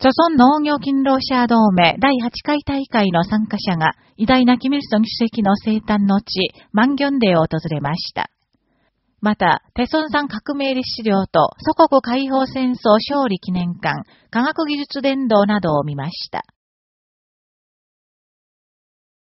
著村農業勤労者同盟第8回大会の参加者が偉大なキミルソン主席の生誕の地、万ンギョデを訪れました。また、テソン山革命立資料と祖国解放戦争勝利記念館、科学技術伝道などを見ました。